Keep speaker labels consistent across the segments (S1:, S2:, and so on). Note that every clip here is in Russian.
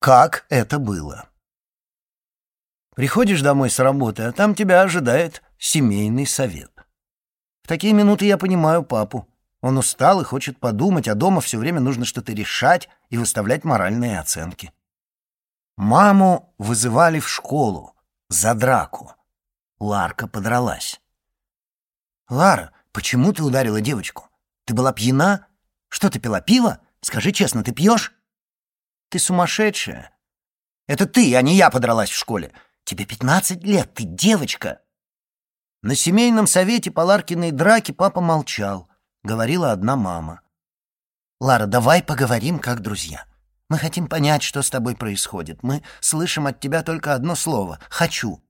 S1: как это было. Приходишь домой с работы, а там тебя ожидает семейный совет. В такие минуты я понимаю папу. Он устал и хочет подумать, а дома все время нужно что-то решать и выставлять моральные оценки. Маму вызывали в школу за драку. Ларка подралась. «Лара, почему ты ударила девочку? Ты была пьяна? Что ты пила, пиво? Скажи честно, ты пьешь?» «Ты сумасшедшая!» «Это ты, а не я подралась в школе. Тебе пятнадцать лет, ты девочка!» На семейном совете по Ларкиной драке папа молчал. Говорила одна мама. «Лара, давай поговорим как друзья. Мы хотим понять, что с тобой происходит. Мы слышим от тебя только одно слово — «хочу».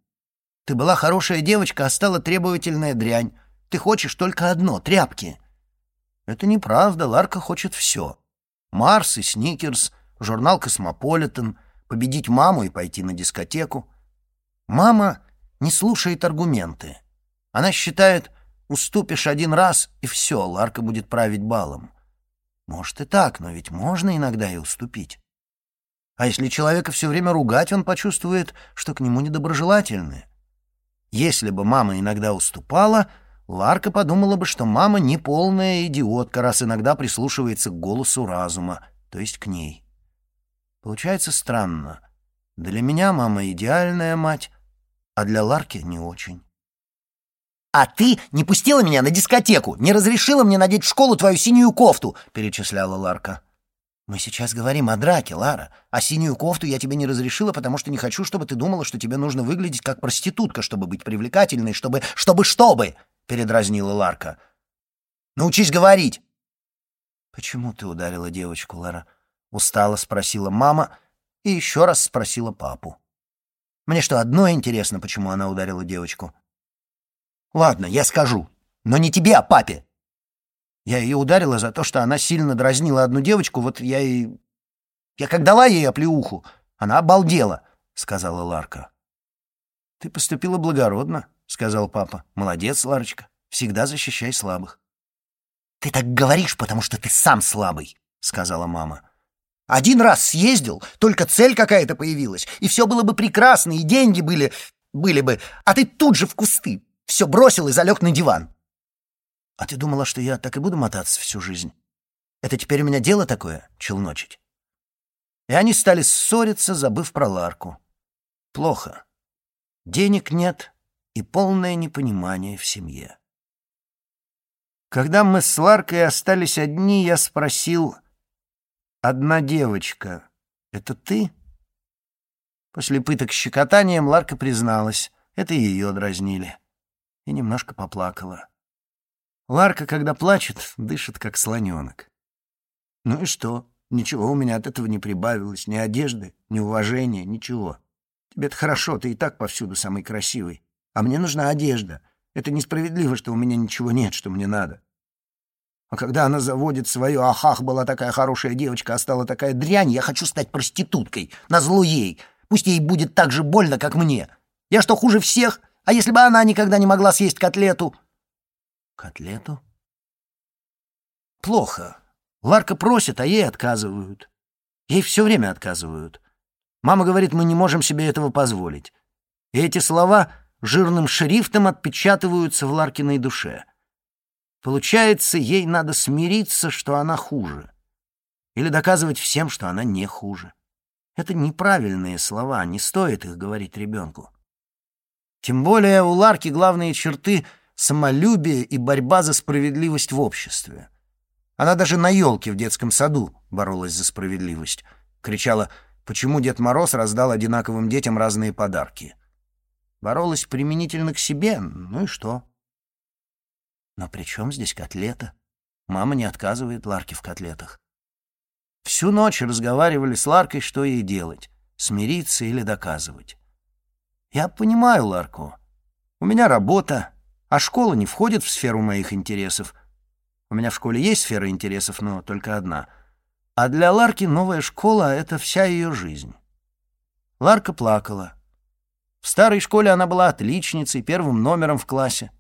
S1: Ты была хорошая девочка, а стала требовательная дрянь. Ты хочешь только одно — тряпки. Это неправда, Ларка хочет все. Марс и Сникерс, журнал «Космополитен», победить маму и пойти на дискотеку. Мама не слушает аргументы. Она считает, уступишь один раз, и все, Ларка будет править балом. Может и так, но ведь можно иногда и уступить. А если человека все время ругать, он почувствует, что к нему недоброжелательны. Если бы мама иногда уступала, Ларка подумала бы, что мама не полная идиотка, раз иногда прислушивается к голосу разума, то есть к ней. Получается странно. Для меня мама идеальная мать, а для Ларки не очень. «А ты не пустила меня на дискотеку, не разрешила мне надеть в школу твою синюю кофту», — перечисляла Ларка. «Мы сейчас говорим о драке, Лара. А синюю кофту я тебе не разрешила, потому что не хочу, чтобы ты думала, что тебе нужно выглядеть как проститутка, чтобы быть привлекательной, чтобы... чтобы чтобы!» — передразнила Ларка. «Научись говорить!» «Почему ты ударила девочку, Лара?» — устало спросила мама и еще раз спросила папу. «Мне что, одно интересно, почему она ударила девочку?» Ладно, я скажу. Но не тебе, а папе. Я ее ударила за то, что она сильно дразнила одну девочку, вот я и... Я как дала ей оплеуху, она обалдела, — сказала Ларка. Ты поступила благородно, — сказал папа. Молодец, Ларочка, всегда защищай слабых. Ты так говоришь, потому что ты сам слабый, — сказала мама. Один раз съездил, только цель какая-то появилась, и все было бы прекрасно, и деньги были... были бы, а ты тут же в кусты, все бросил и залег на диван. А ты думала, что я так и буду мотаться всю жизнь? Это теперь у меня дело такое — челночить. И они стали ссориться, забыв про Ларку. Плохо. Денег нет и полное непонимание в семье. Когда мы с Ларкой остались одни, я спросил, «Одна девочка, это ты?» После пыток щекотанием Ларка призналась, это ее дразнили и немножко поплакала. Ларка, когда плачет, дышит, как слоненок. Ну и что? Ничего у меня от этого не прибавилось. Ни одежды, ни уважения, ничего. Тебе-то хорошо, ты и так повсюду самый красивый. А мне нужна одежда. Это несправедливо, что у меня ничего нет, что мне надо. А когда она заводит свою «Ахах, была такая хорошая девочка, а стала такая дрянь, я хочу стать проституткой, назло ей. Пусть ей будет так же больно, как мне. Я что, хуже всех? А если бы она никогда не могла съесть котлету? Котлету? Плохо. Ларка просит, а ей отказывают. Ей все время отказывают. Мама говорит, мы не можем себе этого позволить. И эти слова жирным шрифтом отпечатываются в Ларкиной душе. Получается, ей надо смириться, что она хуже. Или доказывать всем, что она не хуже. Это неправильные слова, не стоит их говорить ребенку. Тем более у Ларки главные черты — самолюбие и борьба за справедливость в обществе. Она даже на елке в детском саду боролась за справедливость. Кричала «Почему Дед Мороз раздал одинаковым детям разные подарки?» Боролась применительно к себе, ну и что? Но при чем здесь котлета? Мама не отказывает Ларке в котлетах. Всю ночь разговаривали с Ларкой, что ей делать — смириться или доказывать. Я понимаю Ларку. У меня работа, а школа не входит в сферу моих интересов. У меня в школе есть сфера интересов, но только одна. А для Ларки новая школа — это вся ее жизнь. Ларка плакала. В старой школе она была отличницей, первым номером в классе.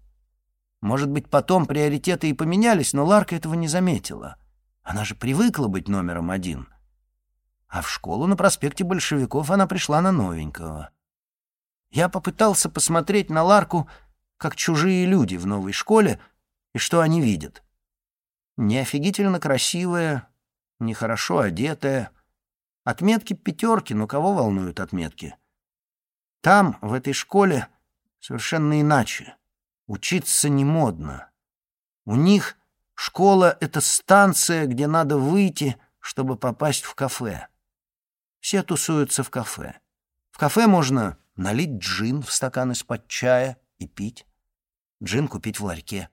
S1: Может быть, потом приоритеты и поменялись, но Ларка этого не заметила. Она же привыкла быть номером один. а в школу на проспекте Большевиков она пришла на новенького. Я попытался посмотреть на Ларку, как чужие люди в новой школе, и что они видят. Не красивая, не хорошо одетая. Отметки пятерки, но кого волнуют отметки? Там, в этой школе, совершенно иначе. Учиться не модно. У них школа — это станция, где надо выйти, чтобы попасть в кафе. Все тусуются в кафе. В кафе можно налить джин в стакан из-под чая и пить. Джин купить в ларьке.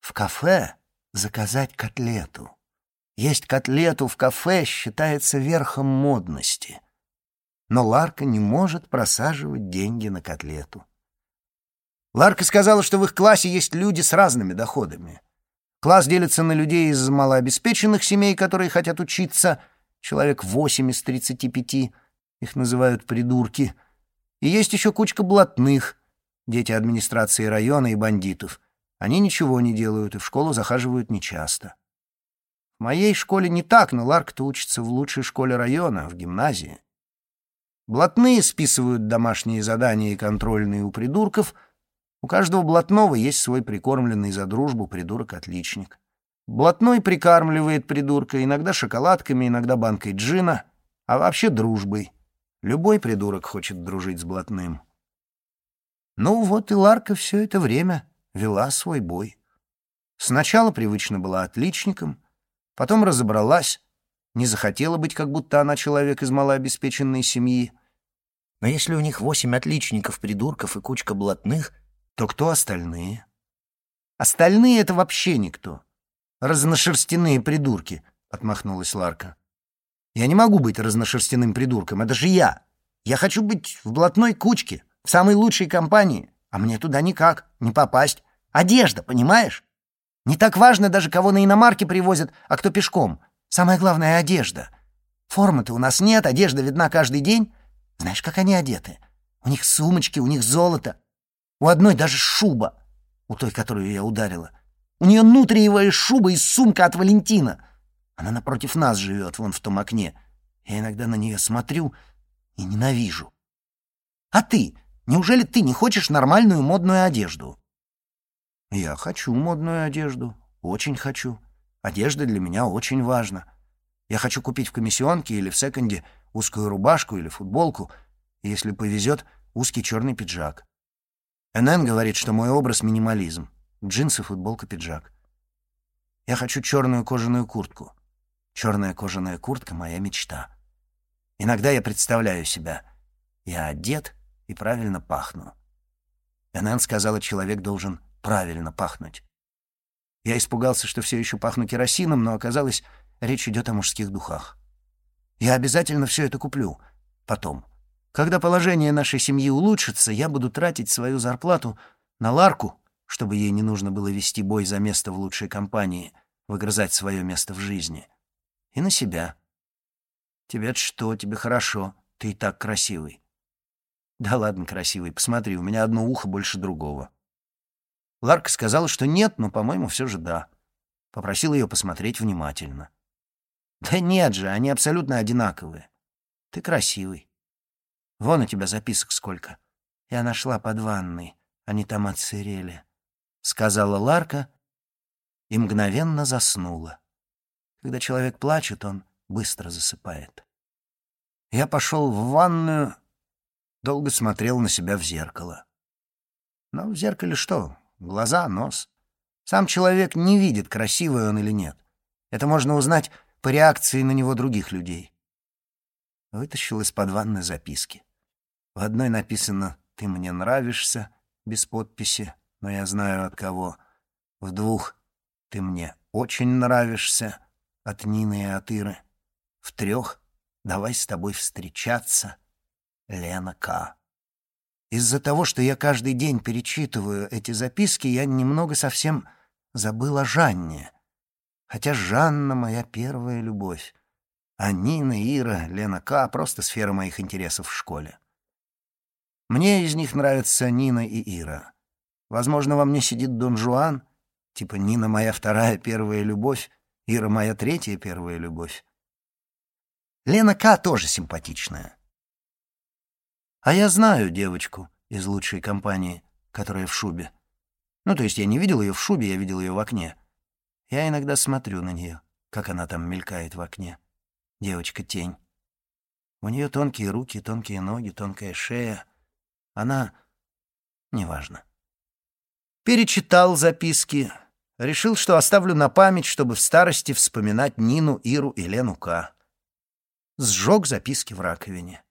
S1: В кафе заказать котлету. Есть котлету в кафе считается верхом модности. Но Ларка не может просаживать деньги на котлету. Ларка сказала, что в их классе есть люди с разными доходами. Класс делится на людей из малообеспеченных семей, которые хотят учиться, человек 8 из 35, их называют придурки, и есть еще кучка блатных, дети администрации района и бандитов. Они ничего не делают и в школу захаживают нечасто. В моей школе не так, но Ларк-то учится в лучшей школе района, в гимназии. Блатные списывают домашние задания и контрольные у придурков. У каждого блатного есть свой прикормленный за дружбу придурок-отличник. Блатной прикармливает придурка иногда шоколадками, иногда банкой джина, а вообще дружбой. Любой придурок хочет дружить с блатным. Ну вот и Ларка все это время вела свой бой. Сначала привычно была отличником, Потом разобралась, не захотела быть, как будто она человек из малообеспеченной семьи. Но если у них восемь отличников, придурков и кучка блатных, то кто остальные? Остальные — это вообще никто. Разношерстяные придурки, — отмахнулась Ларка. Я не могу быть разношерстяным придурком, это же я. Я хочу быть в блатной кучке, в самой лучшей компании, а мне туда никак, не попасть. Одежда, понимаешь? Не так важно даже, кого на иномарке привозят, а кто пешком. Самое главное — одежда. Формы-то у нас нет, одежда видна каждый день. Знаешь, как они одеты? У них сумочки, у них золото. У одной даже шуба, у той, которую я ударила. У нее нутриевая шуба и сумка от Валентина. Она напротив нас живет, вон в том окне. Я иногда на нее смотрю и ненавижу. А ты? Неужели ты не хочешь нормальную модную одежду? Я хочу модную одежду, очень хочу. Одежда для меня очень важна. Я хочу купить в комиссионке или в секонде узкую рубашку или футболку, если повезет, узкий черный пиджак. НН говорит, что мой образ — минимализм. Джинсы, футболка, пиджак. Я хочу черную кожаную куртку. Черная кожаная куртка — моя мечта. Иногда я представляю себя. Я одет и правильно пахну. НН сказала, человек должен правильно пахнуть. Я испугался, что все еще пахну керосином, но оказалось, речь идет о мужских духах. Я обязательно все это куплю. Потом. Когда положение нашей семьи улучшится, я буду тратить свою зарплату на Ларку, чтобы ей не нужно было вести бой за место в лучшей компании, выгрызать свое место в жизни. И на себя. Тебе что, тебе хорошо, ты и так красивый. Да ладно, красивый, посмотри, у меня одно ухо больше другого. Ларка сказала, что нет, но, по-моему, все же да. Попросил ее посмотреть внимательно. Да нет же, они абсолютно одинаковые. Ты красивый. Вон у тебя записок сколько. Я нашла под ванной, они там отсырели. Сказала Ларка и мгновенно заснула. Когда человек плачет, он быстро засыпает. Я пошел в ванную, долго смотрел на себя в зеркало. Но в зеркале что? Глаза, нос. Сам человек не видит, красивый он или нет. Это можно узнать по реакции на него других людей. Вытащил из-под ванны записки. В одной написано «Ты мне нравишься» без подписи, но я знаю от кого. В двух «Ты мне очень нравишься» от Нины и от Иры. В трех «Давай с тобой встречаться» Лена К. Из-за того, что я каждый день перечитываю эти записки, я немного совсем забыл о Жанне. Хотя Жанна — моя первая любовь. А Нина, Ира, Лена К. — просто сфера моих интересов в школе. Мне из них нравятся Нина и Ира. Возможно, во мне сидит Дон Жуан, типа Нина — моя вторая первая любовь, Ира — моя третья первая любовь. Лена К. тоже симпатичная. А я знаю девочку из лучшей компании, которая в шубе. Ну, то есть я не видел ее в шубе, я видел ее в окне. Я иногда смотрю на нее, как она там мелькает в окне. Девочка-тень. У нее тонкие руки, тонкие ноги, тонкая шея. Она... Неважно. Перечитал записки. Решил, что оставлю на память, чтобы в старости вспоминать Нину, Иру и Лену К. Сжег записки в раковине.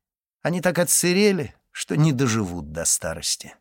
S1: Они так отсырели, что не доживут до старости.